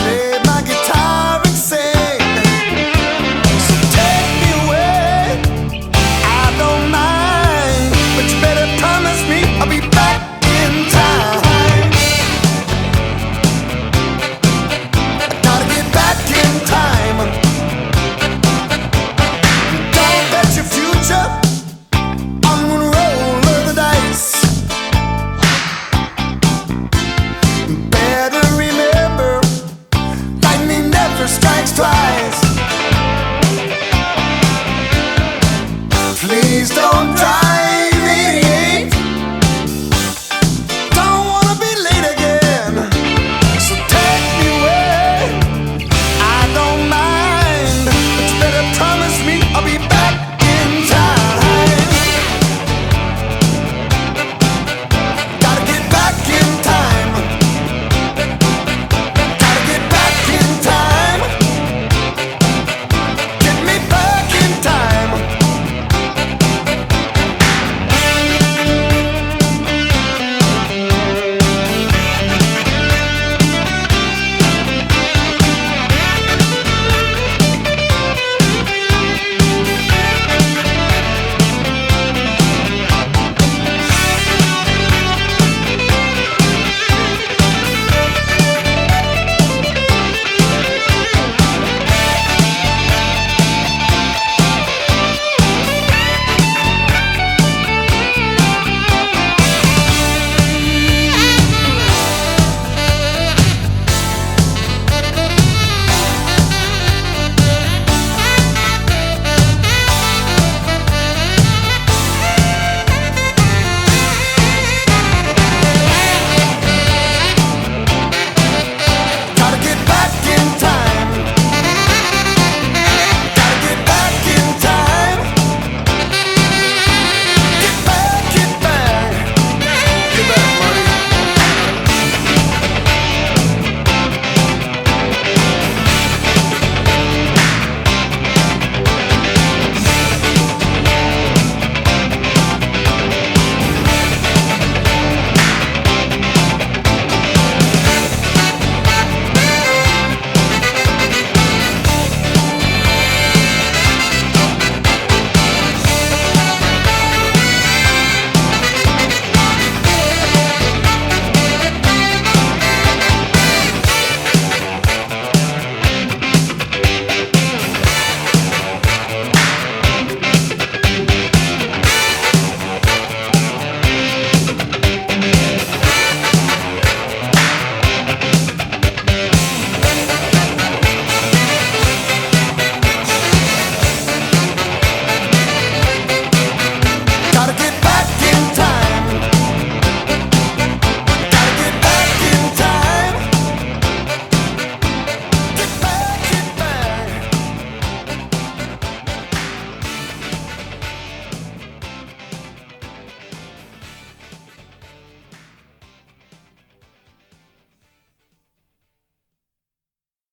play my guitar.